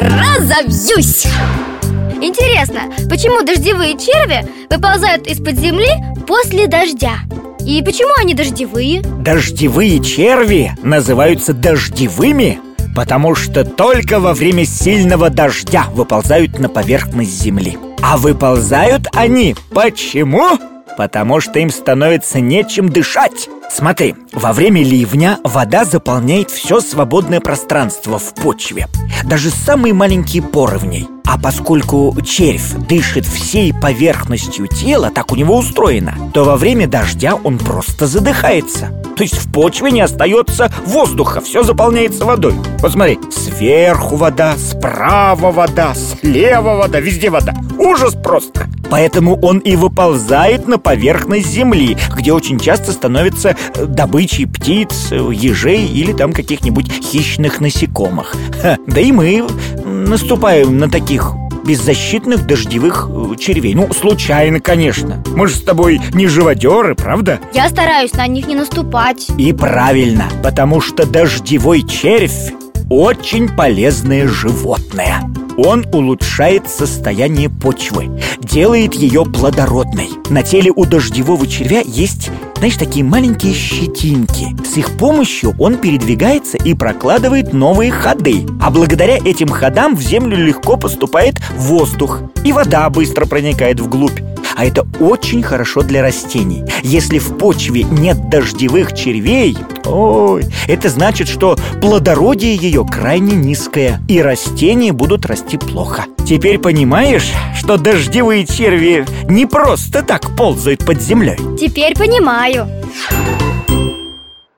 разобьюсь! Интересно, почему дождевые черви выползают из-под земли после дождя? И почему они дождевые? Дождевые черви называются дождевыми, потому что только во время сильного дождя выползают на поверхность земли. А выползают они почему? Потому что им становится нечем дышать. Смотри, во время ливня вода заполняет все свободное пространство в почве, даже самые маленькие поры в ней. А поскольку червь дышит всей поверхностью тела, так у него устроено, то во время дождя он просто задыхается. То есть в почве не остается воздуха, все заполняется водой. Вот смотри, сверху вода, справа вода, слева вода, везде вода. Ужас просто. Поэтому он и выползает на поверхность земли, где очень часто становится э, добычей птиц, ежей или там каких-нибудь хищных насекомых. Ха, да и мы наступаем на таких беззащитных дождевых э, червей Ну, случайно, конечно Мы же с тобой не живодеры, правда? Я стараюсь на них не наступать И правильно, потому что дождевой червь очень полезное животное он улучшает состояние почвы, делает ее плодородной. На теле у дождевого червя есть, знаешь, такие маленькие щетинки. С их помощью он передвигается и прокладывает новые ходы. А благодаря этим ходам в землю легко поступает воздух, и вода быстро проникает вглубь. А это очень хорошо для растений. Если в почве нет дождевых червей, ой, это значит, что плодородие ее крайне низкое, и растения будут расти плохо. Теперь понимаешь, что дождевые черви не просто так ползают под землей? Теперь понимаю